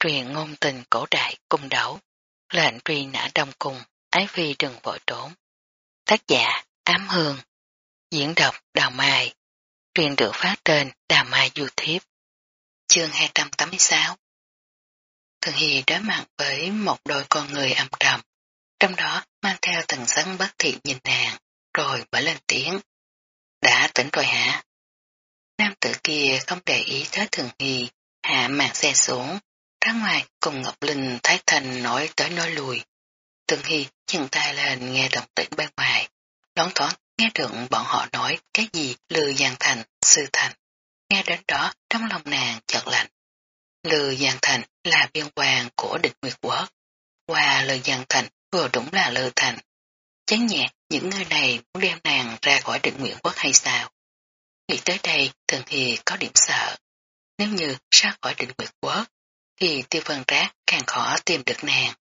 truyền ngôn tình cổ đại cung đấu, lệnh truy nã đông cung, ái phi đừng vội trốn. Tác giả Ám Hương, diễn đọc Đào Mai, truyền được phát trên Đào Mai YouTube. Chương 286 Thường Hy đối mặt với một đôi con người âm trầm, trong đó mang theo từng sắn bất thị nhìn nàng, rồi mở lên tiếng. Đã tỉnh rồi hả? Nam tử kia không để ý tới Thường Hy, hạ màn xe xuống, ra ngoài cùng Ngọc Linh Thái Thành nói tới nói lùi. Thường Hy chân tay lên nghe động tĩnh bên ngoài, đón thoáng nghe được bọn họ nói cái gì lừa Giang Thành, Sư Thành. Nghe đến đó trong lòng nàng chợt lạnh. Lừa Giang Thành là biên hoàng của địch Nguyệt Quốc. Qua lừa Giang Thành vừa đúng là lừa thành. Chán nhẹ những người này muốn đem nàng ra khỏi địch Nguyệt Quốc hay sao? Nghĩ tới đây thường thì có điểm sợ. Nếu như ra khỏi định Nguyệt Quốc, thì tiêu vân rác càng khó tìm được nàng.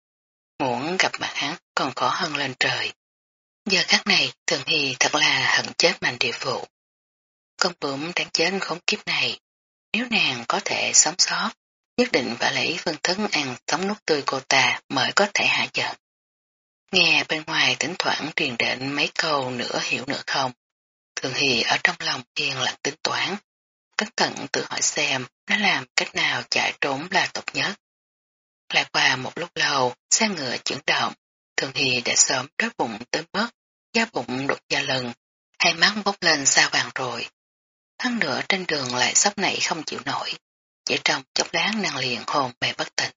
Muốn gặp mặt hắn còn khó hơn lên trời. Giờ khắc này thường hy thật là hận chết mạnh địa vụ. Con bướm đáng chết khốn kiếp này. Nếu nàng có thể sống sót, nhất định phải lấy phương thức ăn sống nút tươi cô ta mới có thể hạ giận. Nghe bên ngoài thỉnh thoảng truyền đến mấy câu nửa hiểu nửa không. Thường hy ở trong lòng yên lặng tính toán, cẩn thận tự hỏi xem nó làm cách nào chạy trốn là tốt nhất. Lại qua một lúc lâu, xe ngựa chuyển động, Thường thì đã sớm đói bụng tới mất, da bụng đột da lần, hai mắt bốc lên xa vàng rồi. Hắn nữa trên đường lại sắp nảy không chịu nổi, chỉ trong chốc lát nàng liền hồn mê bất tỉnh.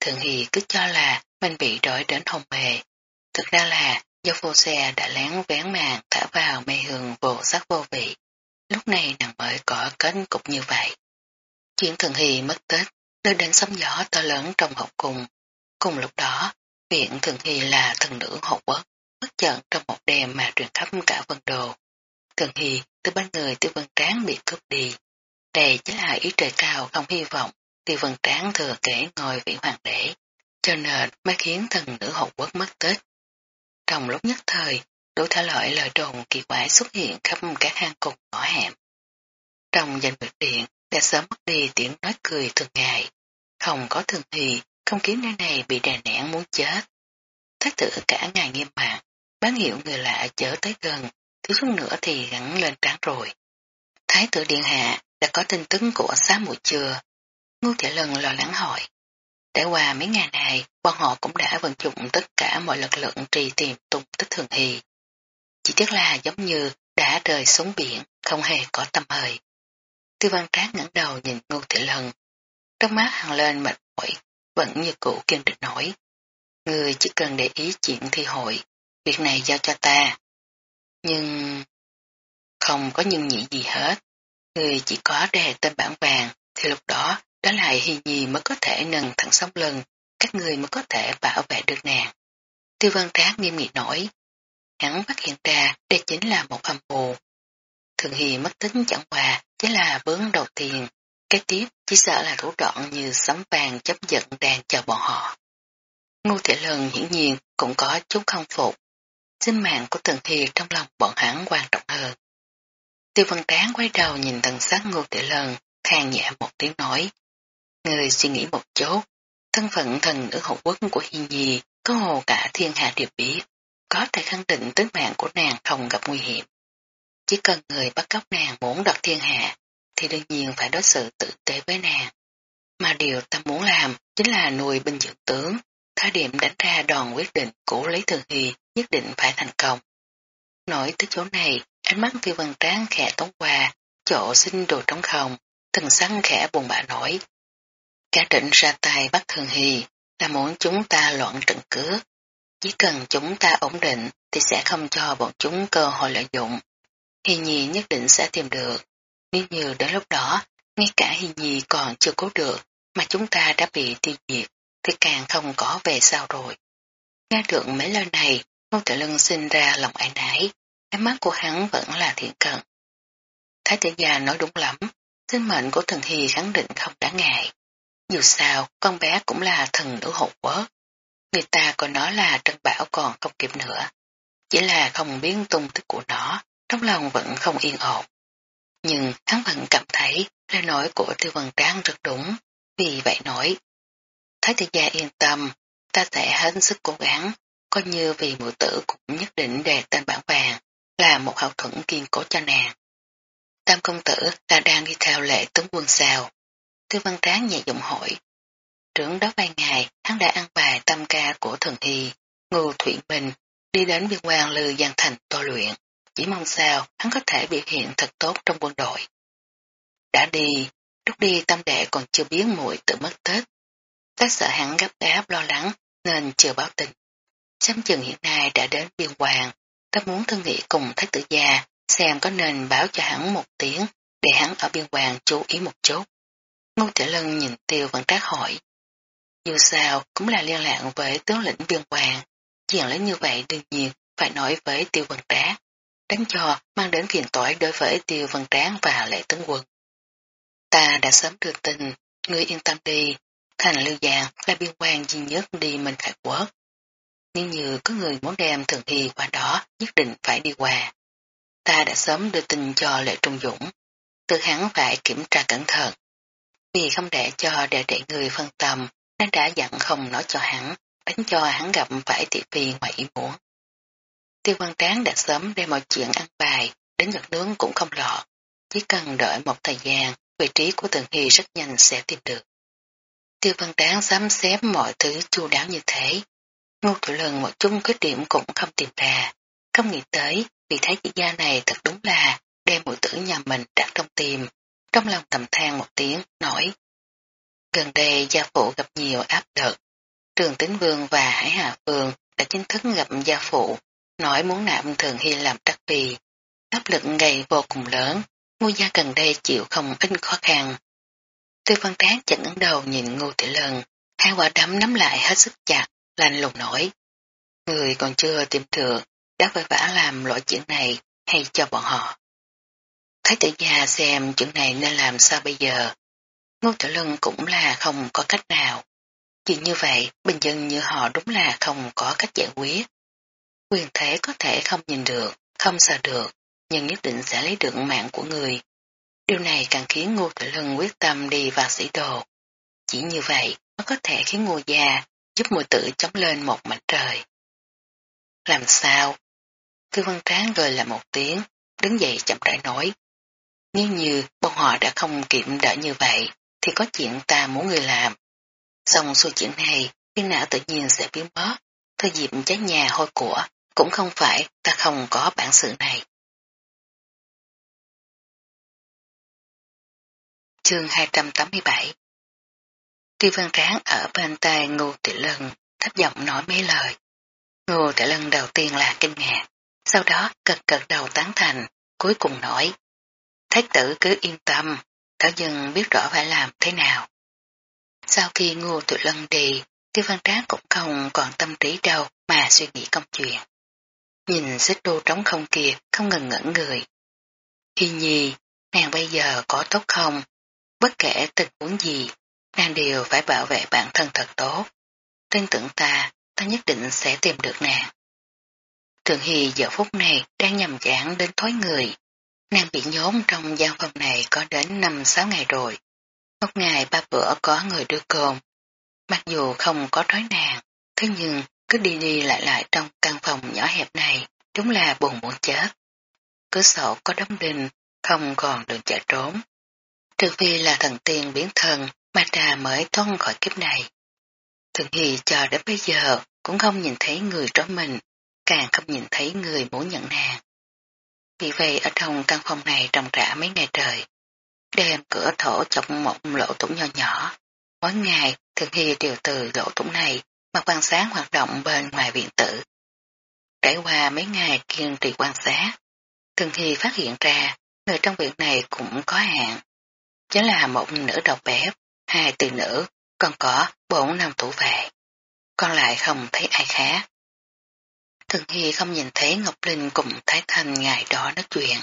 Thường Hì cứ cho là mình bị đổi đến hồn mê, thực ra là do vô xe đã lén vén màn thả vào mê hương vô sắc vô vị. Lúc này nàng mới có kết cục như vậy. Chuyện thường hì mất tích, đưa đến sóng gió to lớn trong học cùng. Cùng lúc đó, viện thường hì là thần nữ hộ quốc, bất chợt trong một đêm mà truyền khắp cả vân đồ. Thường hì từ ba người tiêu vân tráng bị cướp đi. Đây chính là ý trời cao không hy vọng tiêu vân tráng thừa kể ngồi vị hoàng đế, cho nên mới khiến thần nữ hộ quốc mất tích. Trong lúc nhất thời, đủ thể loại lời đồn kỳ quái xuất hiện khắp các hang cục ngõ hẻm. Trong danh biệt điện, đã sớm mất đi tiếng nói cười thường ngày. Không có thường thì, không khí nơi này bị đè nén muốn chết. Thái tử cả ngày nghiêm mạng, bán hiệu người lạ chở tới gần, thiếu chút nữa thì gắn lên trán rồi. Thái tử điện hạ đã có tin tức của xá mùi chưa? Ngô Thị Lần lo lắng hỏi. Trải qua mấy ngày này, bọn họ cũng đã vận dụng tất cả mọi lực lượng trì tìm tung tích thường hì. Chỉ tiếc là giống như đã rời xuống biển, không hề có tâm hơi. Tư văn trác ngẩng đầu nhìn ngô thị lần. Trong mắt hằng lên mệt mỏi, vẫn như cũ kiên định nổi. Người chỉ cần để ý chuyện thi hội, việc này giao cho ta. Nhưng... Không có nhưng nhị gì hết. Người chỉ có đề tên bản vàng, thì lúc đó đó là Hy Nhi mới có thể nâng thẳng sóng lưng, các người mới có thể bảo vệ được nàng. Tiêu văn trác nghiêm nghị nổi. Hắn phát hiện ra đây chính là một âm mưu. Thường Hy mất tính chẳng hòa, chỉ là bướng đầu tiên, cái tiếp chỉ sợ là thủ đoạn như sấm vàng chấp giận đang chờ bọn họ. Ngô Thị Lần hiển nhiên cũng có chút không phục. Sinh mạng của Thường Hy trong lòng bọn hắn quan trọng hơn. Tiêu văn Tán quay đầu nhìn tầng sắc Ngô Thị Lần, than nhẹ một tiếng nói. Người suy nghĩ một chút, thân phận thần nữ hậu quốc của Hi Nhi có hồ cả thiên hạ đều biết, có thể khẳng định tính mạng của nàng không gặp nguy hiểm. Chỉ cần người bắt cóc nàng muốn đoạt thiên hạ, thì đương nhiên phải đối xử tử tế với nàng. Mà điều ta muốn làm chính là nuôi binh dưỡng tướng, thời điểm đánh ra đòn quyết định của Lý Thường Hy nhất định phải thành công. Nói tới chỗ này, ánh mắt tiêu văn tráng khẽ tống qua, chỗ xin đồ trống không, thần sắn khẽ buồn bã nổi, Cả trịnh ra tay bắt Thường Hy là muốn chúng ta loạn trận cướp. Chỉ cần chúng ta ổn định thì sẽ không cho bọn chúng cơ hội lợi dụng. Hi Nhi nhất định sẽ tìm được. Nếu như đến lúc đó, ngay cả Hi Nhi còn chưa cố được mà chúng ta đã bị tiêu diệt thì càng không có về sau rồi. Nghe được mấy lời này, Ngô Tử Lân sinh ra lòng ái nái, ánh mắt của hắn vẫn là thiện cận. Thái tử già nói đúng lắm, sinh mệnh của thần Hy khẳng định không đáng ngại. Dù sao, con bé cũng là thần nữ hộ quốc. Người ta còn nói là Trân Bảo còn không kịp nữa. Chỉ là không biết tung tích của nó, trong lòng vẫn không yên ổn. Nhưng hắn vẫn cảm thấy lời nói của Tiêu Vân Tráng rất đúng. Vì vậy nói, Thái tử gia yên tâm, ta sẽ hết sức cố gắng, coi như vì mụ tử cũng nhất định đề tên bản vàng, là một hậu thuẫn kiên cố cho nàng. Tam công tử là đang đi theo lệ tướng quân sao. Tư văn tráng nhẹ giọng hỏi. Trưởng đó vài ngày, hắn đã ăn bài tâm ca của thần hy, ngư thủy minh, đi đến biên quan lư giang thành to luyện. Chỉ mong sao hắn có thể biểu hiện thật tốt trong quân đội. Đã đi, lúc đi tâm đệ còn chưa biến muội tự mất tết. Ta sợ hắn gấp gáp lo lắng nên chưa báo tin. Sám chừng hiện nay đã đến biên hoàng, ta muốn thương nghị cùng thái tử gia xem có nên báo cho hắn một tiếng để hắn ở biên hoàng chú ý một chút. Ngô Tiểu Lân nhìn tiêu vẫn trác hỏi. Dù sao cũng là liên lạc với tướng lĩnh biên hoàng, chuyện lớn như vậy đương nhiên phải nói với tiêu văn trác, đánh cho mang đến phiền toái đối với tiêu văn tráng và lệ tướng quân. Ta đã sớm được tình ngươi yên tâm đi, thành lưu giang là biên quan duy nhất đi mình khải quốc. Nếu như có người muốn đem thường thi qua đó, nhất định phải đi qua. Ta đã sớm đưa tin cho Lệ Trung Dũng, tự hắn phải kiểm tra cẩn thận. Vì không để cho đệ đệ người phân tâm, nàng đã dặn không nói cho hắn, đánh cho hắn gặp phải thị phi ngoài ý muốn. Tiêu văn tráng đã sớm đem mọi chuyện ăn bài, đến gần nướng cũng không lọ, chỉ cần đợi một thời gian, vị trí của Tường Hy rất nhanh sẽ tìm được. Tiêu văn tráng sắm xếp mọi thứ chu đáo như thế, Ngô Thủ Lần một chung khuyết điểm cũng không tìm ra, không nghĩ tới vì thấy chị gia này thật đúng là đem mũi tử nhà mình đặt trong tim, trong lòng thầm than một tiếng, nói. Gần đây gia phụ gặp nhiều áp lực, Trường Tính Vương và Hải Hà Phương đã chính thức gặp gia phụ, nói muốn nạm Thường Hy làm trắc vì. Áp lực ngày vô cùng lớn, ngô gia gần đây chịu không ít khó khăn. Tư văn tráng chỉnh ấn đầu nhìn ngô tỷ lần, hai quả đấm nắm lại hết sức chặt, lạnh lùng nổi. Người còn chưa tìm được, đã vội vã làm loại chuyện này hay cho bọn họ. Thái tử gia xem chuyện này nên làm sao bây giờ. Ngô Tiểu Lân cũng là không có cách nào. Chuyện như vậy, bình dân như họ đúng là không có cách giải quyết. Quyền thế có thể không nhìn được, không sợ được, nhưng nhất định sẽ lấy được mạng của người. Điều này càng khiến Ngô Tiểu Lân quyết tâm đi vào sĩ đồ. Chỉ như vậy, nó có thể khiến Ngô Gia giúp mùi tử chống lên một mảnh trời. Làm sao? Tư văn tráng gọi là một tiếng, đứng dậy chậm rãi nói. Nếu như bọn họ đã không kiểm đỡ như vậy, thì có chuyện ta muốn người làm. Xong xuôi chuyện này, phiên não tự nhiên sẽ biến mất. Thời dịp cháy nhà hôi của, cũng không phải ta không có bản sự này. Chương 287 Tiêu văn tráng ở bên tay ngô tỷ lân, thấp giọng nói mấy lời. Ngô tỷ lân đầu tiên là kinh ngạc, sau đó cật cật đầu tán thành, cuối cùng nói. Thái tử cứ yên tâm, thảo dân biết rõ phải làm thế nào. Sau khi ngô Tự lân đi, tiêu văn tráng cũng không còn tâm trí đâu mà suy nghĩ công chuyện. Nhìn xích đô trống không kia không ngừng ngẩn người. Khi nhi, nàng bây giờ có tốt không? Bất kể tình huống gì, nàng đều phải bảo vệ bản thân thật tốt. Tin tưởng ta, ta nhất định sẽ tìm được nàng. Thường Hy giờ phút này đang nhầm chán đến thói người. Nàng bị nhốn trong gian phòng này có đến 5-6 ngày rồi. Một ngày ba bữa có người đưa cơm. Mặc dù không có trói nàng, thế nhưng cứ đi đi lại lại trong căn phòng nhỏ hẹp này, đúng là buồn muốn chết. Cửa sổ có đóng đinh, không còn đường chạy trốn. Trừ phi là thần tiên biến thân mà trà mới thoát khỏi kiếp này. Thường Hy chờ đến bây giờ cũng không nhìn thấy người trói mình, càng không nhìn thấy người muốn nhận nàng. Vì vậy ở trong căn phòng này trồng rã mấy ngày trời, đem cửa thổ chọc một lỗ tủng nhỏ nhỏ. Mỗi ngày Thường Hy đều từ lỗ tủng này mà quan sát hoạt động bên ngoài viện tử. Trải qua mấy ngày kiên trì quan sát, Thường Hy phát hiện ra người trong viện này cũng có hạn. Chính là một nữ đầu bếp hai từ nữ, còn có bốn nam thủ vệ. Còn lại không thấy ai khác. Thường Hy không nhìn thấy Ngọc Linh cùng Thái Thanh ngày đó nói chuyện.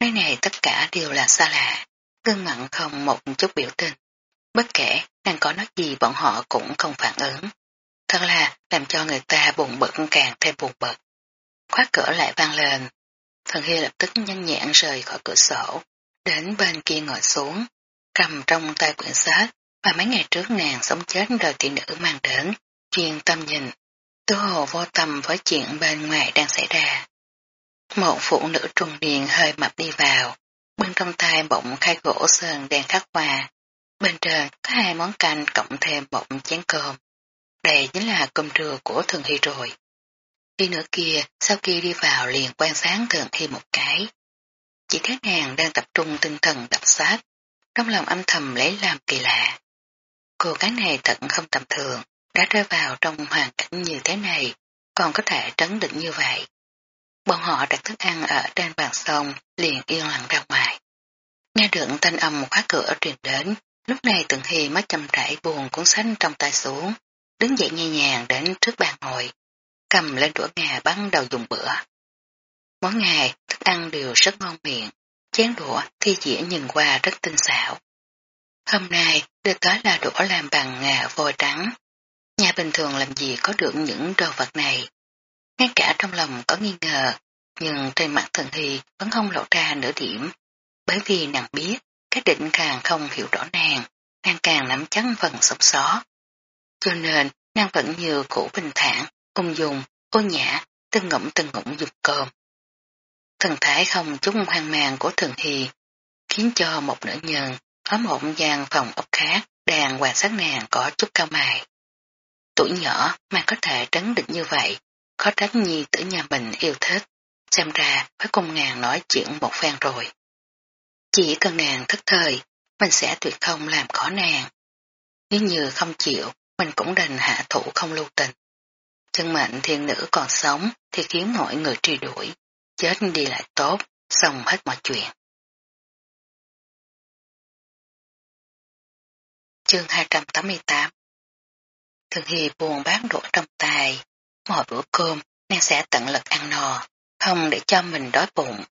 Nơi này tất cả đều là xa lạ, gương mặn không một chút biểu tình. Bất kể nàng có nói gì bọn họ cũng không phản ứng. Thật là làm cho người ta buồn bực càng thêm buồn bực. Khóa cửa lại vang lên. Thần Hy lập tức nhanh nhẹn rời khỏi cửa sổ, đến bên kia ngồi xuống, cầm trong tay quyển sách, và mấy ngày trước nàng sống chết đời thị nữ mang đến, chuyên tâm nhìn, tư hồ vô tâm với chuyện bên ngoài đang xảy ra. Một phụ nữ trung niên hơi mập đi vào, bên trong tay bỗng khai gỗ sơn đèn khắc hoa. Bên trên có hai món canh cộng thêm một chén cơm. Đây chính là cơm trưa của Thường Hy rồi. Đi nữa kia, sau khi đi vào liền quan sáng Thường Hy một cái. Chỉ thấy nàng đang tập trung tinh thần đọc sách, trong lòng âm thầm lấy làm kỳ lạ. Cô gái này thật không tầm thường, đã rơi vào trong hoàn cảnh như thế này, còn có thể trấn định như vậy. Bọn họ đặt thức ăn ở trên bàn sông, liền yên lặng ra ngoài. Nghe được thanh âm khóa cửa truyền đến, lúc này từng Hy mới chậm rãi buồn cuốn sách trong tay xuống, đứng dậy nhẹ nhàng đến trước bàn ngồi, cầm lên đũa gà bắn đầu dùng bữa. Mỗi ngày, thức ăn đều rất ngon miệng, chén đũa thi dĩa nhìn qua rất tinh xảo. Hôm nay, được tới là đũa làm bằng ngà vôi trắng. Nhà bình thường làm gì có được những đồ vật này. Ngay cả trong lòng có nghi ngờ, nhưng trên mặt thần thì vẫn không lộ ra nửa điểm. Bởi vì nàng biết, các định càng không hiểu rõ nàng, nàng càng nắm chắc phần sống só. Cho nên, nàng vẫn như cũ bình thản, ung dung, ô nhã, từng ngụm từng ngụm dục cơm. Thần thái không chút hoang mang của thường hy, khiến cho một nữ nhân ở một gian phòng ốc khác đang quan sát nàng có chút cao mài. Tuổi nhỏ mà có thể trấn định như vậy, khó trách nhi tử nhà mình yêu thích, xem ra phải cùng nàng nói chuyện một phen rồi. Chỉ cần nàng thất thời, mình sẽ tuyệt không làm khó nàng. Nếu như không chịu, mình cũng đành hạ thủ không lưu tình. Chân mệnh thiên nữ còn sống thì khiến mọi người truy đuổi, chết đi lại tốt, xong hết mọi chuyện. Chương 288 Thường Hy buồn bán đũa trong tay, mỗi bữa cơm nàng sẽ tận lực ăn no, không để cho mình đói bụng.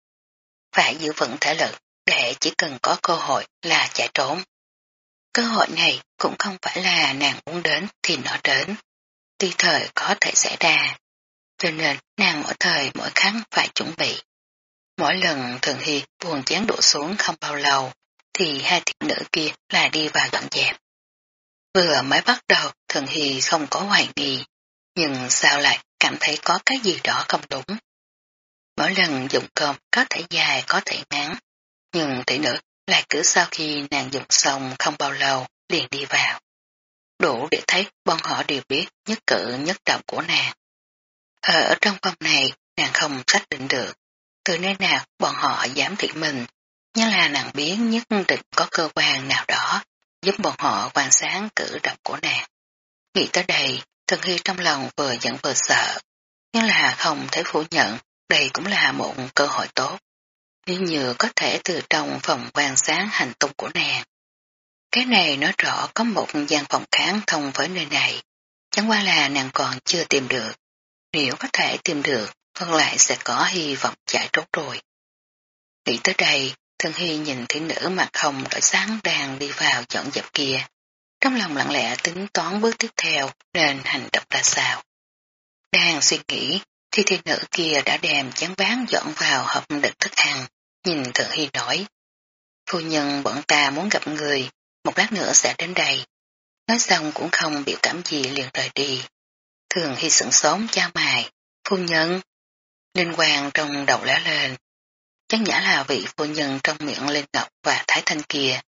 Phải giữ vững thể lực để chỉ cần có cơ hội là chạy trốn. Cơ hội này cũng không phải là nàng muốn đến thì nó đến, tuy thời có thể xảy ra, cho nên nàng mỗi thời mỗi khắc phải chuẩn bị. Mỗi lần Thường Hy buồn chán đổ xuống không bao lâu, thì hai thiện nữ kia là đi vào dọn dẹp. Vừa mới bắt đầu Thường Hy không có hoài nghi, nhưng sao lại cảm thấy có cái gì đó không đúng. Mỗi lần dùng cơm có thể dài có thể ngắn, nhưng tỷ nữ lại cứ sau khi nàng dùng xong không bao lâu liền đi vào. Đủ để thấy bọn họ đều biết nhất cử nhất động của nàng. Ở trong phòng này nàng không xác định được, từ nơi nào bọn họ dám thị mình, nhưng là nàng biến nhất định có cơ quan nào đó giúp bọn họ quan sáng cử động của nàng. Nghĩ tới đây, Thần Hy trong lòng vừa giận vừa sợ, nhưng là không thể phủ nhận đây cũng là một cơ hội tốt. Nếu như có thể từ trong phòng quan sáng hành tung của nàng. Cái này nói rõ có một gian phòng kháng thông với nơi này, chẳng qua là nàng còn chưa tìm được. Nếu có thể tìm được, phân lại sẽ có hy vọng chạy trốn rồi. Nghĩ tới đây, Thân Hy nhìn thị nữ mặt hồng đổi sáng đang đi vào dọn dẹp kia. Trong lòng lặng lẽ tính toán bước tiếp theo nên hành động ra sao. Đang suy nghĩ thì thị nữ kia đã đem chán bán dọn vào hộp đựng thức ăn. Nhìn Thường Hy nói. Phu nhân bọn ta muốn gặp người, một lát nữa sẽ đến đây. Nói xong cũng không biểu cảm gì liền rời đi. Thường Hy sửng sốn cha mài. Phu nhân. Linh quang trong đầu lóe lên, Chắc nhã là vị phu nhân trong miệng Lên Ngọc và Thái Thanh kia.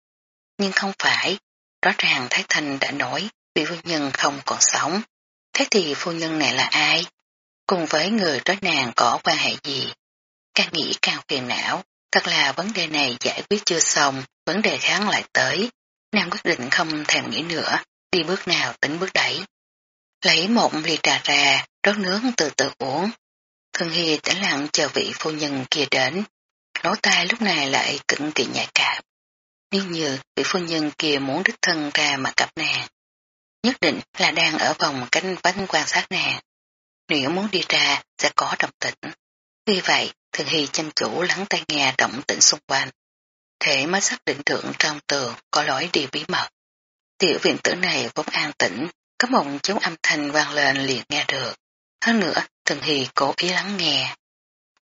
Nhưng không phải, rõ ràng Thái Thanh đã nói vị phu nhân không còn sống. Thế thì phu nhân này là ai? Cùng với người đó nàng có quan hệ gì? Càng nghĩ càng phiền não, thật là vấn đề này giải quyết chưa xong, vấn đề kháng lại tới. Nàng quyết định không thèm nghĩ nữa, đi bước nào tính bước đẩy. Lấy một ly trà ra, rót nước từ từ uống. Thường Hy tĩnh lặng chờ vị phu nhân kia đến, lỗ tai lúc này lại cực kỳ nhạy cảm. Nếu như vị phu nhân kia muốn đích thân ra mà gặp nàng, nhất định là đang ở vòng cánh vánh quan sát nàng. Nếu muốn đi ra sẽ có động tĩnh. Vì vậy, thường hy chăm chủ lắng tai nghe động tĩnh xung quanh. Thế mới xác định thượng trong tường có lối đi bí mật. Tiểu viện tử này vốn an tĩnh, có một chút âm thanh vang lên liền nghe được. Hơn nữa, thường hy cố ý lắng nghe.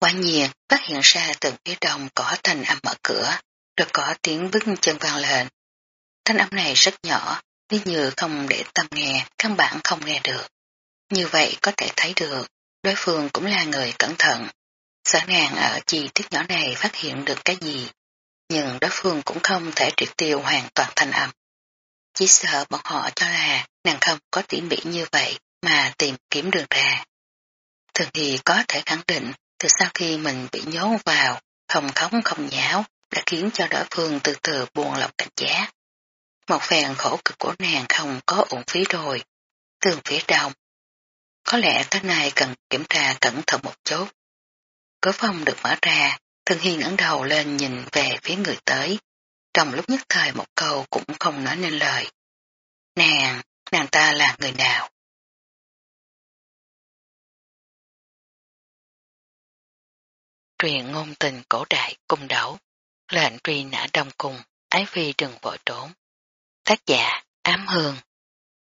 Quả nhiên, phát hiện ra từ phía đông có thanh âm mở cửa, rồi có tiếng bước chân vang lên. Thanh âm này rất nhỏ, nếu như không để tâm nghe, căn bản không nghe được. Như vậy có thể thấy được, đối phương cũng là người cẩn thận. Sợ nàng ở chi tiết nhỏ này phát hiện được cái gì, nhưng đối phương cũng không thể triệt tiêu hoàn toàn thanh âm. Chỉ sợ bọn họ cho là nàng không có tỉ mỉ như vậy mà tìm kiếm đường ra. Thường thì có thể khẳng định từ sau khi mình bị nhốt vào, không khống không nháo, đã khiến cho đối phương từ từ buồn lòng cảnh giác. Một phèn khổ cực của nàng không có uổng phí rồi. Tường phía đông. Có lẽ tới nay cần kiểm tra cẩn thận một chút. Cửa phòng được mở ra, Thân Hiên ngẩng đầu lên nhìn về phía người tới. Trong lúc nhất thời một câu cũng không nói nên lời. Nàng, nàng ta là người nào? Truyền ngôn tình cổ đại cung đấu, lệnh truy nã đông cung, ái phi đừng vội trốn. Tác giả Ám Hương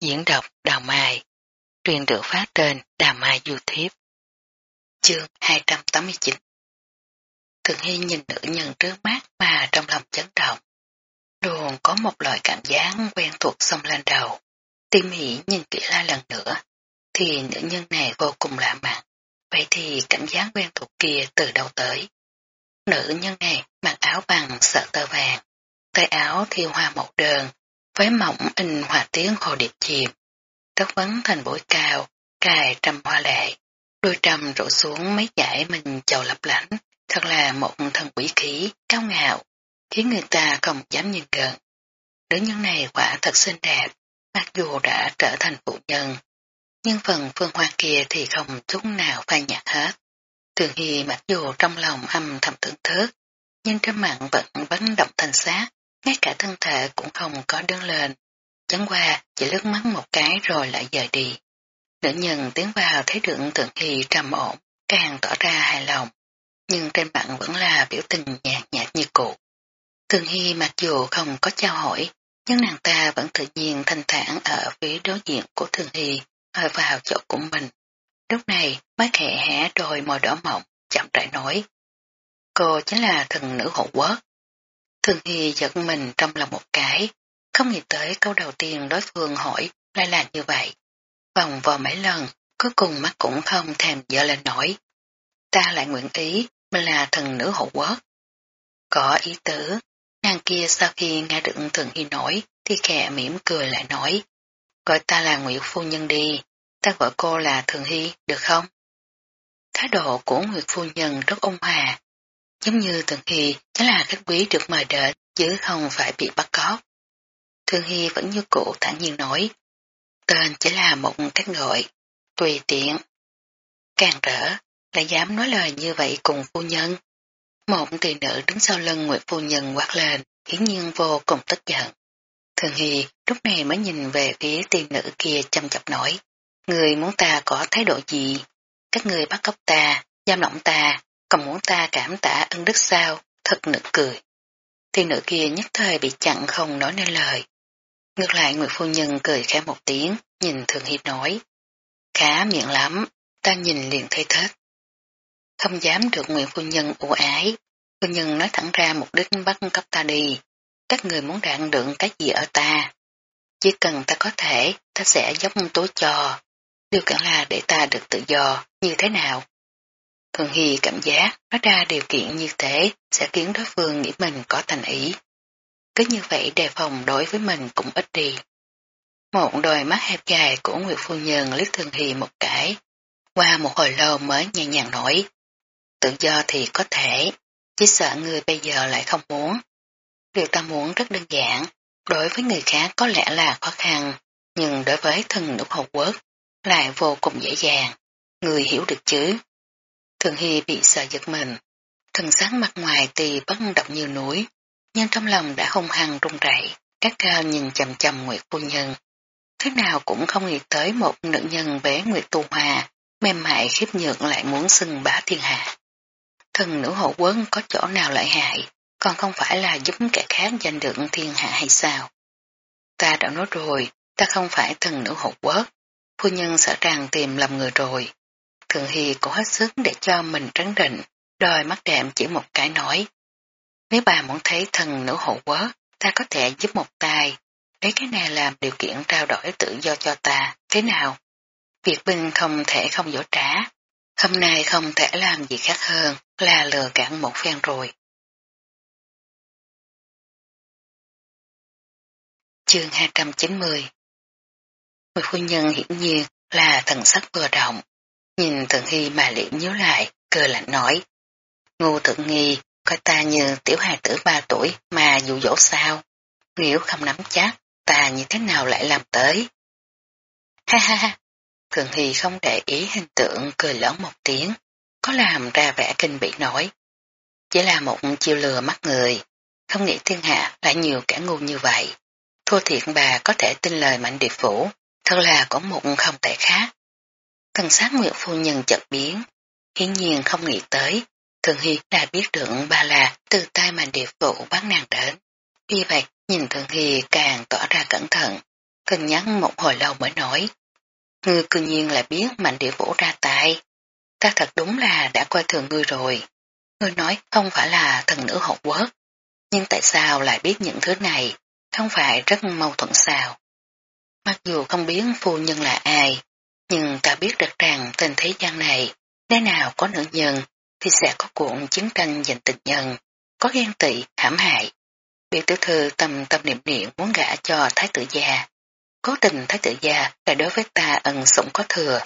Diễn đọc Đào Mai Truyền được phát trên Đào Mai YouTube Chương 289 Thường Hy nhìn nữ nhân trước mắt mà trong lòng chấn động. Luôn có một loại cảm giác quen thuộc xông lên đầu. Tim hỉ nhìn kỹ la lần nữa, thì nữ nhân này vô cùng lạ mặt. Vậy thì cảm giác quen thuộc kia từ đâu tới? Nữ nhân này mặc áo bằng sợ tơ vàng, tay áo thiêu hoa một đơn, với mỏng in hòa tiếng hồ điệp chìm, tóc vấn thành bối cao, cài trăm hoa lệ, đôi trầm rủ xuống mấy dải mình chầu lấp lánh, thật là một thần quỷ khí, cao ngạo, khiến người ta không dám nhìn gần. Nữ nhân này quả thật xinh đẹp, mặc dù đã trở thành phụ nhân, nhưng phần phương hoa kia thì không chút nào phai nhạt hết. Thường Hy mặc dù trong lòng âm thầm thưởng thức, nhưng trên mặt vẫn vấn động thanh sát, ngay cả thân thể cũng không có đứng lên. Chẳng qua chỉ lướt mắt một cái rồi lại rời đi. Nữ nhân tiến vào thấy được Thường Hy trầm ổn, càng tỏ ra hài lòng, nhưng trên mặt vẫn là biểu tình nhạt nhạt như cũ. Thường Hy mặc dù không có trao hỏi, nhưng nàng ta vẫn tự nhiên thanh thản ở phía đối diện của Thường Hy, hơi vào chỗ của mình. Lúc này mới khẽ hẻ rồi môi đỏ mọng, chậm rãi nói. Cô chính là thần nữ hộ quốc. Thường Hy giật mình trong lòng một cái, không nghĩ tới câu đầu tiên đối phương hỏi lại là như vậy. Vòng vò mấy lần, cuối cùng mắt cũng không thèm dở lên nổi. Ta lại nguyện ý, mình là thần nữ hộ quốc. Có ý tứ, nàng kia sau khi nghe được Thường Hy nói thì khẽ mỉm cười lại nói. Gọi ta là Nguyệt Phu Nhân đi, ta gọi cô là Thường Hy, được không? Thái độ của Nguyệt Phu Nhân rất ôn hòa, giống như Thường Hy chính là khách quý được mời đến, chứ không phải bị bắt cóc. Thường Hy vẫn như cũ thẳng nhiên nói, tên chỉ là một cách gọi, tùy tiện. Càng rỡ, lại dám nói lời như vậy cùng phu nhân. Một tỷ nữ đứng sau lưng Nguyệt phu nhân quát lên, hiển nhiên vô cùng tức giận. Thường Hy lúc này mới nhìn về phía tiên nữ kia chăm chập nổi. Người muốn ta có thái độ gì? Các người bắt cóc ta, giam lỏng ta, còn muốn ta cảm tạ ân đức sao? Thật nực cười. Tiên nữ kia nhất thời bị chặn không nói nên lời. Ngược lại người phu nhân cười khẽ một tiếng, nhìn Thường Hy nói. Khá miệng lắm, ta nhìn liền thấy thích. Không dám được nguyện phu nhân ưu ái. Phu nhân nói thẳng ra mục đích bắt cấp ta đi các người muốn đạn được cái gì ở ta. Chỉ cần ta có thể, ta sẽ giống tối cho. Điều kiện là để ta được tự do, như thế nào? Thường Hy cảm giác nói ra điều kiện như thế sẽ khiến đối phương nghĩ mình có thành ý. Cứ như vậy đề phòng đối với mình cũng ít đi. Một đôi mắt hẹp dài của Nguyệt Phu Nhân liếc Thường Hy một cái. Qua một hồi lâu mới nhẹ nhàng nổi. Tự do thì có thể, chỉ sợ người bây giờ lại không muốn. Điều ta muốn rất đơn giản, đối với người khác có lẽ là khó khăn, nhưng đối với thần nữ hậu quốc lại vô cùng dễ dàng. Người hiểu được chứ. Thường Hy bị sợ giật mình. Thần sáng mặt ngoài tì bất động như núi, nhưng trong lòng đã hung hăng run rẩy, các cao nhìn chầm chầm Nguyệt phu nhân. Thế nào cũng không nghĩ tới một nữ nhân bé Nguyệt Tu Hòa, mềm mại khiếp nhược lại muốn xưng bá thiên hạ. Thần nữ hộ quân có chỗ nào lợi hại, còn không phải là giúp kẻ khác giành được thiên hạ hay sao? Ta đã nói rồi, ta không phải thần nữ hộ quốc, phu nhân sợ rằng tìm lầm người rồi. Thường Hy cố hết sức để cho mình trấn định, đôi mắt đệm chỉ một cái nói. Nếu bà muốn thấy thần nữ hộ quốc, ta có thể giúp một tay, lấy cái này làm điều kiện trao đổi tự do cho ta, thế nào? Việc binh không thể không dỗ trả, hôm nay không thể làm gì khác hơn là lừa cản một phen rồi. Chương 290 Người phu nhân hiển nhiên là thần sắc vừa động, nhìn thượng Hy mà liễm nhớ lại, cười lạnh nói. ngu thượng nghi, coi ta như tiểu hài tử ba tuổi mà dụ dỗ sao. Nếu không nắm chắc, ta như thế nào lại làm tới? Ha ha ha, Thượng Hy không để ý hình tượng cười lớn một tiếng, có làm ra vẻ kinh bị nói. Chỉ là một chiêu lừa mắt người, không nghĩ thiên hạ lại nhiều kẻ ngu như vậy. Thua thiện bà có thể tin lời mạnh điệp phủ, thật là có một không tệ khác. Thần sát nguyện phu nhân chợt biến, hiển nhiên không nghĩ tới, Thường Hy đã biết được ba là từ tay mạnh điệp phủ bắt nàng đến. Vì vậy, nhìn Thường Hy càng tỏ ra cẩn thận, cân nhắc một hồi lâu mới nói. Ngươi cư nhiên là biết mạnh địa vũ ra tay. Ta thật đúng là đã coi thường ngươi rồi. Ngươi nói không phải là thần nữ hậu quốc. Nhưng tại sao lại biết những thứ này? Không phải rất mâu thuẫn sao? Mặc dù không biết phu nhân là ai, nhưng ta biết được rằng tên thế gian này, nơi nào có nữ nhân, thì sẽ có cuộn chiến tranh giành tình nhân, có ghen tị, hãm hại. Biểu tiểu thư tâm tâm niệm niệm muốn gả cho thái tử gia, Cố tình thái tử gia là đối với ta ẩn sủng có thừa.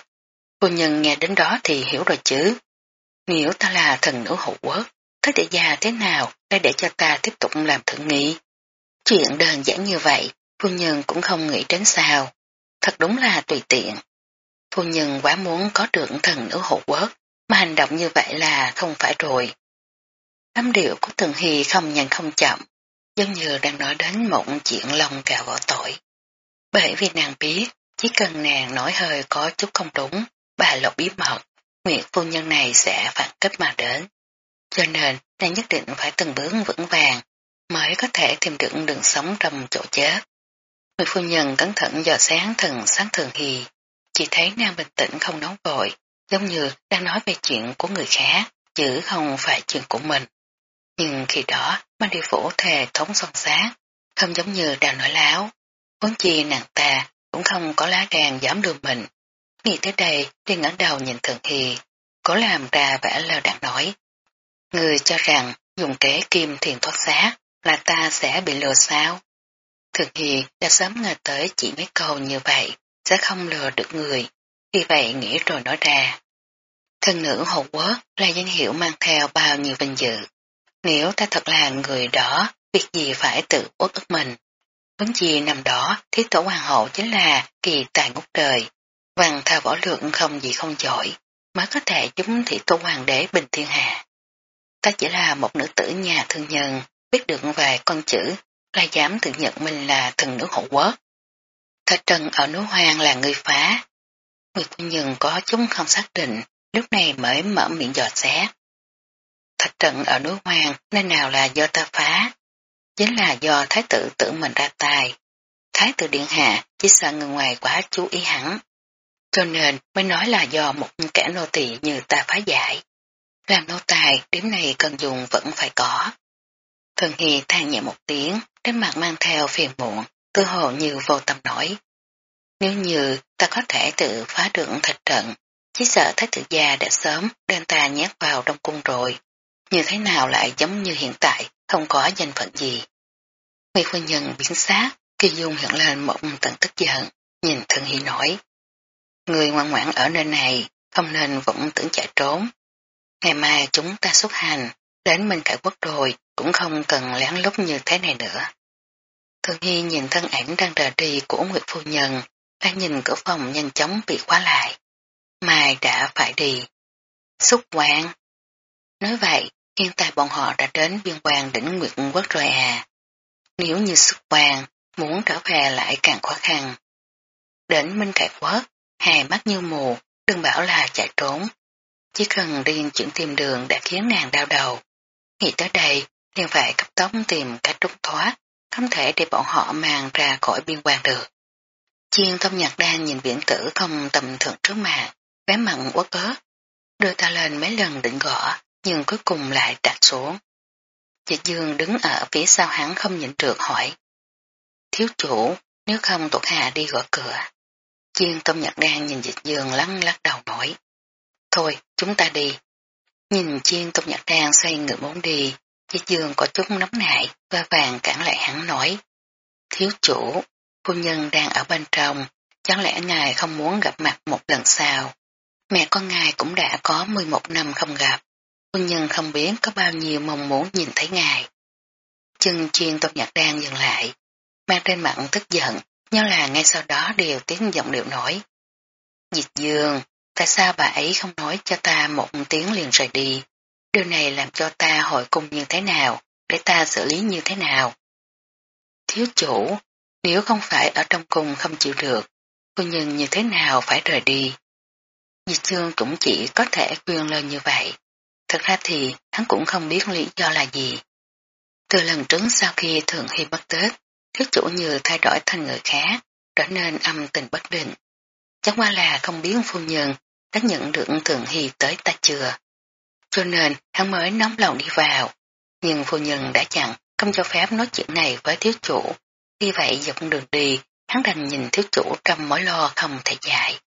Phu nhân nghe đến đó thì hiểu rồi chứ. Nếu ta là thần nữ hậu quốc, thái tử gia thế nào để để cho ta tiếp tục làm thượng nghị. Chuyện đơn giản như vậy, phu nhân cũng không nghĩ đến sao. Thật đúng là tùy tiện. Phu nhân quá muốn có được thần nữ hộ quốc, mà hành động như vậy là không phải rồi. Âm điệu của Tường Hy không nhanh không chậm, giống như đang nói đến một chuyện lòng cạo vỏ tội. Bởi vì nàng biết, chỉ cần nàng nói hơi có chút không đúng, bà lộc bí mật, nguyện phu nhân này sẽ phản kích mà đến. Cho nên, nàng nhất định phải từng bước vững vàng, mới có thể tìm được đường sống trong chỗ chết. Người phu nhân cẩn thận dò sáng thần sáng thường hì, chỉ thấy nàng bình tĩnh không nóng vội, giống như đang nói về chuyện của người khác, chứ không phải chuyện của mình. Nhưng khi đó, ban đi phủ thề thống son sát, không giống như đang nói láo, Vốn chi nàng ta cũng không có lá gan dám đưa mình. Nghĩ tới đây, đi ngẩng đầu nhìn Thường hì, có làm ra vẻ lơ đạn nói. Người cho rằng dùng kế kim thiền thoát xác là ta sẽ bị lừa sao? Thực hiện đã sớm ngờ tới chỉ mấy câu như vậy, sẽ không lừa được người, vì vậy nghĩ rồi nói ra. Thân nữ hậu quốc là danh hiệu mang theo bao nhiêu vinh dự. Nếu ta thật là người đó, việc gì phải tự uất ức mình. Vấn gì nằm đó, thiết tổ hoàng hậu chính là kỳ tài ngút trời, Văn thao võ lượng không gì không giỏi, mới có thể chúng thị tổ hoàng đế bình thiên hạ. Ta chỉ là một nữ tử nhà thương nhân, biết được vài con chữ, là dám tự nhận mình là thần nữ hậu quốc. Thạch trần ở núi hoang là người phá. Người quân nhân có chúng không xác định, lúc này mới mở miệng dò xét. Thạch trận ở núi hoang nên nào là do ta phá, chính là do thái tử tự mình ra tài. Thái tử điện hạ chỉ sợ người ngoài quá chú ý hẳn, cho nên mới nói là do một kẻ nô tỳ như ta phá giải. Làm nô tài, điểm này cần dùng vẫn phải có. Thần Hy than nhẹ một tiếng, trên mặt mang theo phiền muộn, tư hồ như vô tâm nổi. Nếu như ta có thể tự phá được thạch trận, chỉ sợ thái tử gia đã sớm đem ta nhét vào trong cung rồi. Như thế nào lại giống như hiện tại, không có danh phận gì. Mỹ phu nhân biến sát, kỳ dung hiện lên một tận tức giận, nhìn thần hy nổi. Người ngoan ngoãn ở nơi này, không nên vẫn tưởng chạy trốn. Ngày mai chúng ta xuất hành, đến Minh Khải Quốc rồi, cũng không cần lén lút như thế này nữa. Thường Hy nhìn thân ảnh đang rời đi của Nguyệt Phu Nhân, đang nhìn cửa phòng nhanh chóng bị khóa lại. Mai đã phải đi. Xúc quan. Nói vậy, hiện tại bọn họ đã đến biên quan đỉnh Nguyệt Quốc rồi à. Nếu như xúc quan, muốn trở về lại càng khó khăn. Đến Minh Khải Quốc, hai mắt như mù, đừng bảo là chạy trốn. Chỉ cần điên chuyển tìm đường đã khiến nàng đau đầu. Nghĩ tới đây, liền phải cấp tốc tìm cách trốn thoát, không thể để bọn họ mang ra khỏi biên quan được. Chiên thông nhạc đang nhìn viễn tử không tầm thường trước mặt, bé mặn quất ớt, đưa ta lên mấy lần định gõ, nhưng cuối cùng lại đặt xuống. Dịch dương đứng ở phía sau hắn không nhịn được hỏi. Thiếu chủ, nếu không tụt hạ đi gõ cửa. Chiên tôm nhật đang nhìn dịch dương lắng lắc đầu nổi. Thôi, chúng ta đi. Nhìn chiên tục nhật đang xoay người muốn đi, dịch dương có chút nóng nại và vàng cản lại hắn nói. Thiếu chủ, phu nhân đang ở bên trong, chẳng lẽ ngài không muốn gặp mặt một lần sau? Mẹ con ngài cũng đã có 11 năm không gặp, phu nhân không biết có bao nhiêu mong muốn nhìn thấy ngài. Chân chiên tục nhật đang dừng lại, mang trên mặt tức giận, nhớ là ngay sau đó đều tiếng giọng điệu nổi. dịch dương, tại sao bà ấy không nói cho ta một tiếng liền rời đi? Điều này làm cho ta hội cung như thế nào, để ta xử lý như thế nào? Thiếu chủ, nếu không phải ở trong cung không chịu được, phu nhân như thế nào phải rời đi? Diệt dương cũng chỉ có thể quyên lời như vậy. Thật ra thì hắn cũng không biết lý do là gì. Từ lần trước sau khi Thường Hy mất Tết, thiếu chủ như thay đổi thành người khác, trở nên âm tình bất định. Chẳng qua là không biết phu nhân đã nhận được Thường Hy tới ta chưa. Cho nên hắn mới nóng lòng đi vào, nhưng phu nhân đã chặn không cho phép nói chuyện này với thiếu chủ. Vì vậy dọc đường đi, hắn đành nhìn thiếu chủ trong mối lo không thể giải.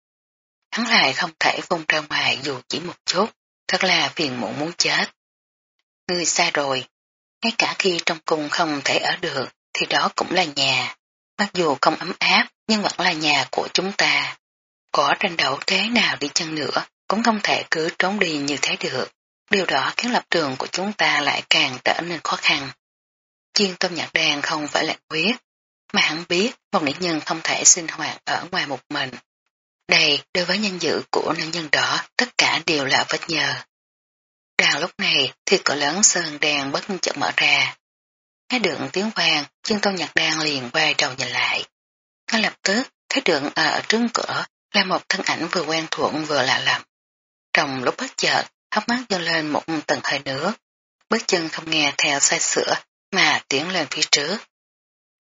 Hắn lại không thể vung ra ngoài dù chỉ một chút, thật là phiền muộn muốn chết. Ngươi xa rồi, ngay cả khi trong cung không thể ở được, thì đó cũng là nhà. Mặc dù không ấm áp, nhưng vẫn là nhà của chúng ta. Có tranh đấu thế nào đi chăng nữa, cũng không thể cứ trốn đi như thế được. Điều đó khiến lập trường của chúng ta lại càng trở nên khó khăn. Chiên tôm nhạc đàn không phải là quyết, mà hắn biết một nữ nhân không thể sinh hoạt ở ngoài một mình. Đây, đối với nhân dự của nữ nhân đó, tất cả đều là vết nhờ. Đang lúc này thì cửa lớn sơn đèn bất chợt mở ra. Nghe được tiếng hoàng chân tôn nhạc đàn liền quay đầu nhìn lại. Ngay lập tức, thấy đường ở trước cửa là một thân ảnh vừa quen thuộc vừa lạ lắm. Trong lúc bất chợt, hấp mắt dâng lên một tầng hơi nước, bước chân không nghe theo sai sữa mà tiến lên phía trước.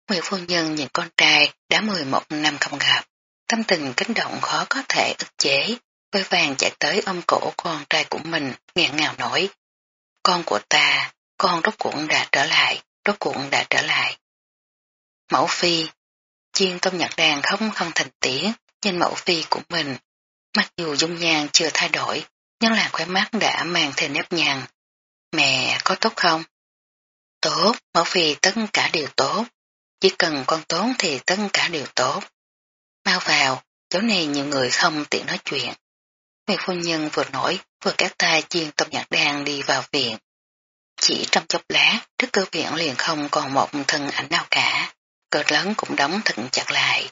Nguyễn phu nhân nhìn con trai đã 11 năm không gặp, tâm tình kích động khó có thể ức chế, vơi vàng chạy tới ôm cổ con trai của mình, nghẹn ngào nổi. Con của ta, con rốt cuộn đã trở lại, rốt cuộn đã trở lại. Mẫu phi, chiên tôm nhạc đàn không không thành tiếng, nhìn mẫu phi của mình. Mặc dù dung nhan chưa thay đổi, nhưng là khóe mắt đã mang thêm nếp nhằn. Mẹ có tốt không? Tốt, mẫu phi tất cả đều tốt. Chỉ cần con tốt thì tất cả đều tốt. Mau vào, chỗ này nhiều người không tiện nói chuyện. Người phu nhân vừa nổi, vừa các tay chuyên tâm nhạc đàn đi vào viện. Chỉ trong chốc lá, trước cơ viện liền không còn một thân ảnh nào cả. Cờ lớn cũng đóng thật chặt lại.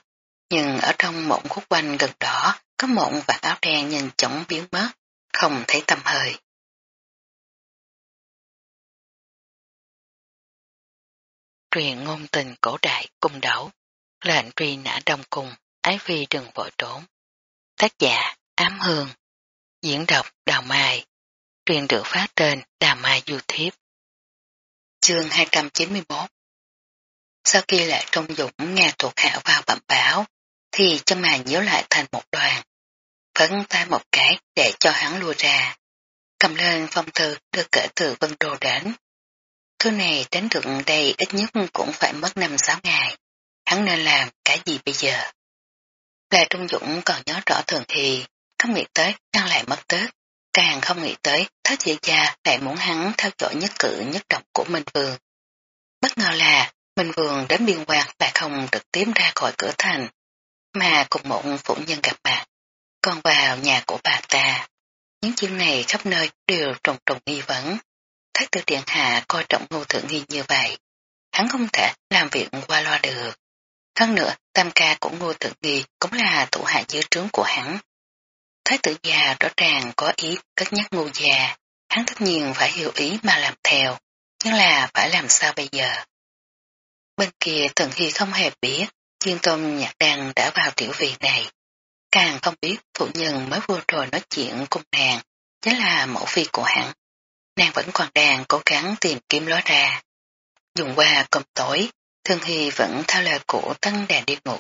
Nhưng ở trong mộng khúc quanh gần đó, có mộng và áo đen nhìn chóng biến mất, không thấy tâm hơi. Truyền ngôn tình cổ đại cung đấu, lệnh truy nã đông cung, ái phi đừng vội trốn. Tác giả Ám Hương, diễn đọc Đào Mai, truyền được phát trên Đào Mai YouTube. Chương 291 Sau khi lại trong dũng nghe thuộc hạ vào bẩm báo, thì chân màn nhớ lại thành một đoàn. Phấn tay một cái để cho hắn lùa ra. Cầm lên phong thư đưa kể từ vân đồ đến. Thứ này đến được đây ít nhất cũng phải mất 5-6 ngày. Hắn nên làm cái gì bây giờ? Là Trung Dũng còn nhớ rõ thường thì không nghĩ tới đang lại mất tết. Càng không nghĩ tới thất dị gia lại muốn hắn theo dõi nhất cử nhất động của Minh Vương. Bất ngờ là Minh Vương đến biên quan lại không trực tiếp ra khỏi cửa thành, mà cùng một phụ nhân gặp mặt, còn vào nhà của bà ta. Những chuyện này khắp nơi đều trùng trùng nghi vấn. Thái tử điện hạ coi trọng ngô thượng nghi như vậy. Hắn không thể làm việc qua loa được. Hơn nữa, tam ca của ngô thượng nghi cũng là thủ hạ dưới trướng của hắn. Thái tử già rõ ràng có ý cất nhắc ngô già. Hắn tất nhiên phải hiểu ý mà làm theo. Nhưng là phải làm sao bây giờ? Bên kia Thượng Hy không hề biết Chiên tôm nhạc đàn đã vào tiểu viện này. Càng không biết phụ nhân mới vừa rồi nói chuyện cùng nàng, chính là mẫu phi của hắn. Nàng vẫn còn đang cố gắng tìm kiếm lối ra. Dùng qua cơm tối, Thương Hy vẫn theo lời của tân đàn đi ngủ.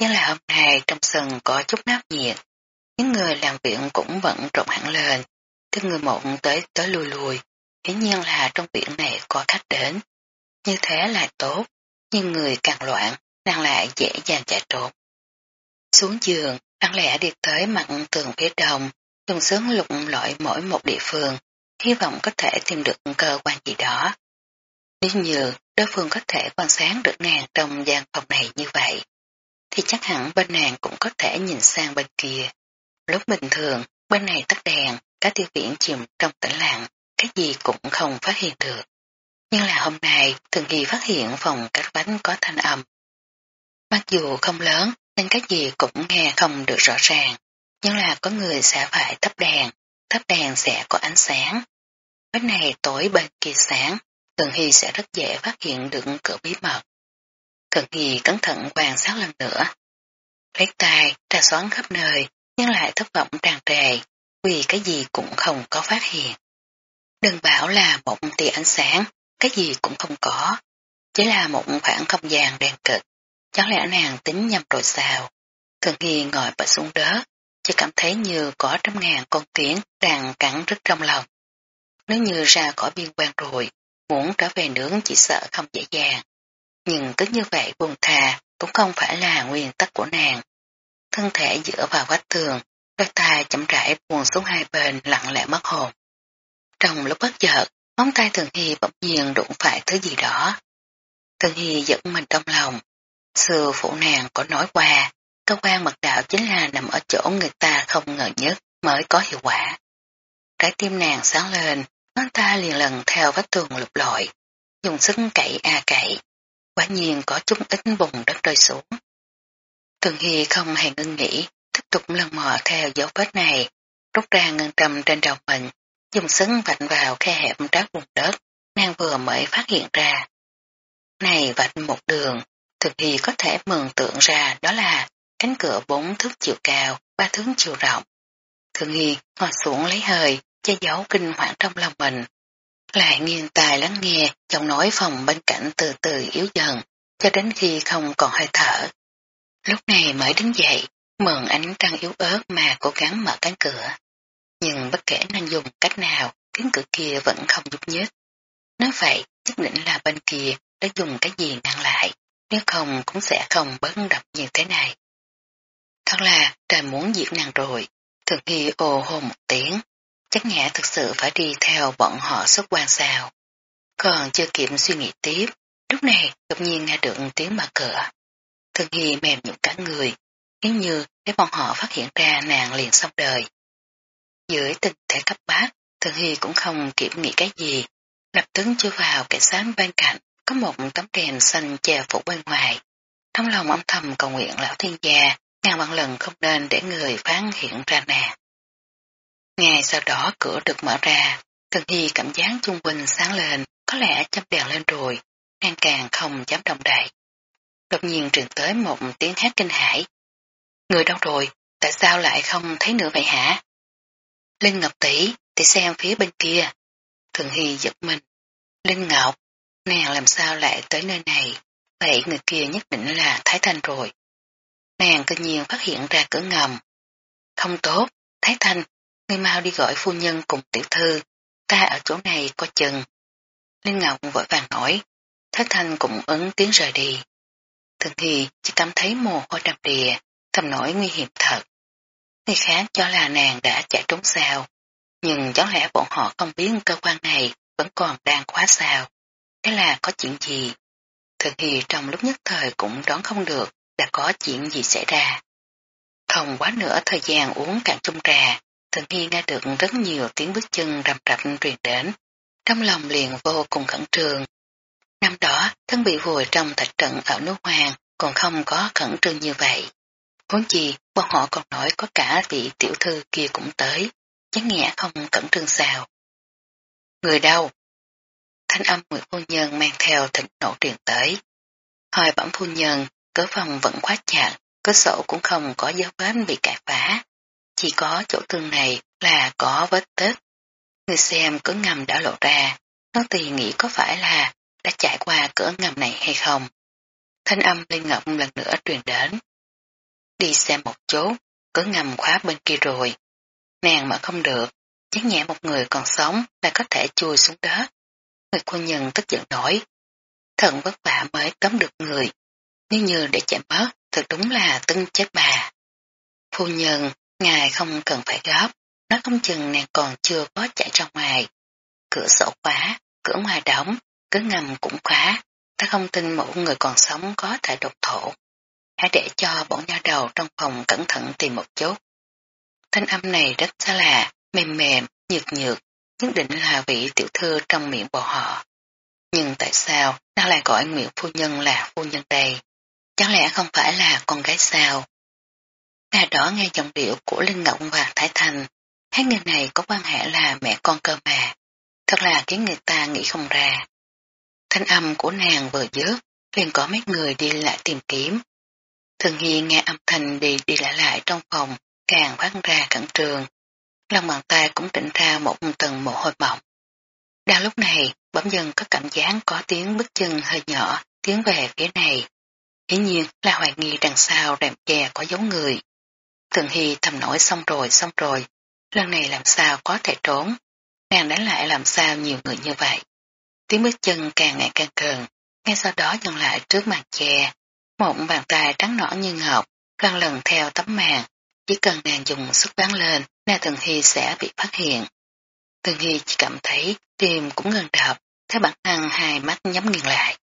Nhưng là hôm nay trong sân có chút náo nhiệt. Những người làm viện cũng vẫn rộn hẳn lên. Từng người mộng tới tới lùi lùi. Hiển nhiên là trong viện này có khách đến. Như thế là tốt. Nhưng người càng loạn nàng lại dễ dàng chạy trốn. Xuống giường, lặng lẽ đi tới mặt tường phía đông, dùng sớm lục lọi mỗi một địa phương, hy vọng có thể tìm được cơ quan gì đó. Nếu như đối phương có thể quan sát được nàng trong gian phòng này như vậy, thì chắc hẳn bên nàng cũng có thể nhìn sang bên kia. Lúc bình thường, bên này tắt đèn, các tiêu viễn chìm trong tĩnh lặng, cái gì cũng không phát hiện được. Nhưng là hôm nay, Thường Hy phát hiện phòng cách bánh có thanh âm. Mặc dù không lớn, nên cái gì cũng nghe không được rõ ràng, nhưng là có người sẽ phải thắp đèn, thắp đèn sẽ có ánh sáng. Bên này tối bên kia sáng, Thường Hy sẽ rất dễ phát hiện được cửa bí mật. Thường Hy cẩn thận quan sát lần nữa. Lấy tay, trà xoắn khắp nơi, nhưng lại thất vọng tràn trề, vì cái gì cũng không có phát hiện. Đừng bảo là một tia ánh sáng, cái gì cũng không có, chỉ là một khoảng không gian đen kịch. Chẳng lẽ nàng tính nhầm rồi sao? Cần Hy ngồi bật xuống đớt, chỉ cảm thấy như có trăm ngàn con kiến đang cắn rứt trong lòng. Nếu như ra khỏi biên quan rồi, muốn trở về nướng chỉ sợ không dễ dàng. Nhưng cứ như vậy buồn thà cũng không phải là nguyên tắc của nàng. Thân thể dựa vào vách tường, đôi tay chậm rãi buồn xuống hai bên lặng lẽ mất hồn. Trong lúc bất chợt, móng tay Thường Hy bỗng nhiên đụng phải thứ gì đó. Thường Hy giật mình trong lòng. Sư phụ nàng có nói qua, cơ quan mật đạo chính là nằm ở chỗ người ta không ngờ nhất mới có hiệu quả. Trái tim nàng sáng lên, ngón ta liền lần theo vách tường lục lội, dùng sức cậy a cậy. Quả nhiên có chút ít bùng đất rơi xuống. Thường Hy không hề ngưng nghĩ, tiếp tục lần mò theo dấu vết này, rút ra ngân trầm trên đầu mình, dùng sấn vạch vào khe hẹp trát bùng đất, nàng vừa mới phát hiện ra. Này vạch một đường, thực thì có thể mường tượng ra đó là cánh cửa bốn thước chiều cao, ba thước chiều rộng. Thường Hy ngồi xuống lấy hơi, che giấu kinh hoảng trong lòng mình. Lại nghiêng tài lắng nghe, giọng nói phòng bên cạnh từ từ yếu dần, cho đến khi không còn hơi thở. Lúc này mới đứng dậy, mượn ánh trăng yếu ớt mà cố gắng mở cánh cửa. Nhưng bất kể nên dùng cách nào, cánh cửa kia vẫn không giúp nhích. Nói vậy, nhất định là bên kia đã dùng cái gì ngăn lại, nếu không cũng sẽ không bớt đập như thế này. Thật là trời muốn diệt nàng rồi, thường hy ô hô một tiếng, chắc nhã thực sự phải đi theo bọn họ xuất quan sao. Còn chưa kịp suy nghĩ tiếp, lúc này đột nhiên nghe được tiếng mở cửa. Thường hy mềm nhũn cả người, nếu như để bọn họ phát hiện ra nàng liền xong đời. Dưới tình thể cấp bát, Thường Hy cũng không kịp nghĩ cái gì, lập tức chui vào cái sáng bên cạnh, có một tấm đèn xanh che phủ bên ngoài. Trong lòng âm thầm cầu nguyện lão thiên gia, ngàn vạn lần không nên để người phán hiện ra nàng. Ngày sau đó cửa được mở ra, Thường Hy cảm giác chung quanh sáng lên, có lẽ chấm đèn lên rồi, nàng càng không dám động đậy. Đột nhiên truyền tới một tiếng hát kinh hãi. Người đâu rồi, tại sao lại không thấy nữa vậy hả? Linh Ngọc tỷ tỷ xem phía bên kia. Thường Hy giật mình. Linh Ngọc, nàng làm sao lại tới nơi này? Vậy người kia nhất định là Thái Thanh rồi. Nàng cơ nhiên phát hiện ra cửa ngầm. Không tốt, Thái Thanh, ngươi mau đi gọi phu nhân cùng tiểu thư, ta ở chỗ này có chừng. Linh Ngọc vội vàng nói, Thái Thanh cũng ứng tiếng rời đi. Thường thì chỉ cảm thấy mồ hôi đập đìa, thầm nổi nguy hiểm thật. Người khác cho là nàng đã chạy trốn sao, nhưng chẳng lẽ bọn họ không biết cơ quan này vẫn còn đang khóa sao. Thế là có chuyện gì? Thường thì trong lúc nhất thời cũng đoán không được đã có chuyện gì xảy ra. Không quá nữa thời gian uống cạn chung trà, Thường Hy nghe được rất nhiều tiếng bước chân rầm rập truyền đến. Trong lòng liền vô cùng khẩn trương. Năm đó, thân bị vùi trong thạch trận ở nước Hoàng còn không có khẩn trương như vậy. Huống chi, bọn họ còn nói có cả vị tiểu thư kia cũng tới, chắc nghĩa không cẩn trương sao. Người đâu? Thanh âm người phu nhân mang theo thịnh nổ truyền tới. Hồi bẩm phu nhân, cửa phòng vẫn khóa chặt, cửa sổ cũng không có dấu vết bị cải phá. Chỉ có chỗ tương này là có vết tích. Người xem cửa ngầm đã lộ ra, nó tùy nghĩ có phải là đã trải qua cửa ngầm này hay không. Thanh âm lên ngậm lần nữa truyền đến. Đi xem một chút, cửa ngầm khóa bên kia rồi. Nàng mà không được, chắc nhẹ một người còn sống là có thể chui xuống đó. Người quân nhân tức giận nổi. Thần vất vả mới tóm được người. nếu như để chạy mất, thật đúng là tưng chết bà. Phu nhân, ngài không cần phải gấp, nó không chừng nàng còn chưa có chạy ra ngoài. Cửa sổ khóa, cửa ngoài đóng, cứ ngầm cũng khóa, ta không tin một người còn sống có thể độc thổ. Hãy để cho bọn nha đầu trong phòng cẩn thận tìm một chút. Thanh âm này rất xa lạ, mềm mềm, nhược nhược, nhất định là vị tiểu thư trong miệng bọn họ. Nhưng tại sao nó lại gọi Nguyễn phu nhân là phu nhân đây? Chẳng lẽ không phải là con gái sao? Ngài đó nghe giọng điệu của Linh Ngọc và Thái Thành, hai người này có quan hệ là mẹ con cơ mà. Thật là khiến người ta nghĩ không ra. Thanh âm của nàng vừa dứt, liền có mấy người đi lại tìm kiếm. Thường Hi nghe âm thanh đi đi lại lại trong phòng, càng phát ra cẩn trường. Lòng bàn tay cũng tỉnh ra một tầng mồ hôi mỏng. Đang lúc này, bỗng dần có cảm giác có tiếng bước chân hơi nhỏ tiến về phía này. Hiển nhiên là hoài nghi đằng sau rèm che có giống người. Thường Hy thầm nổi xong rồi xong rồi, lần này làm sao có thể trốn, nàng đánh lại làm sao nhiều người như vậy. Tiếng bước chân càng ngày càng gần, ngay sau đó dừng lại trước màn che, một bàn tay trắng nõn như ngọc, lần lần theo tấm màn, chỉ cần nàng dùng sức bắn lên, nàng Thường Hy sẽ bị phát hiện. Thường Hy chỉ cảm thấy tim cũng ngừng đập, thấy bản năng hai mắt nhắm nghiền lại.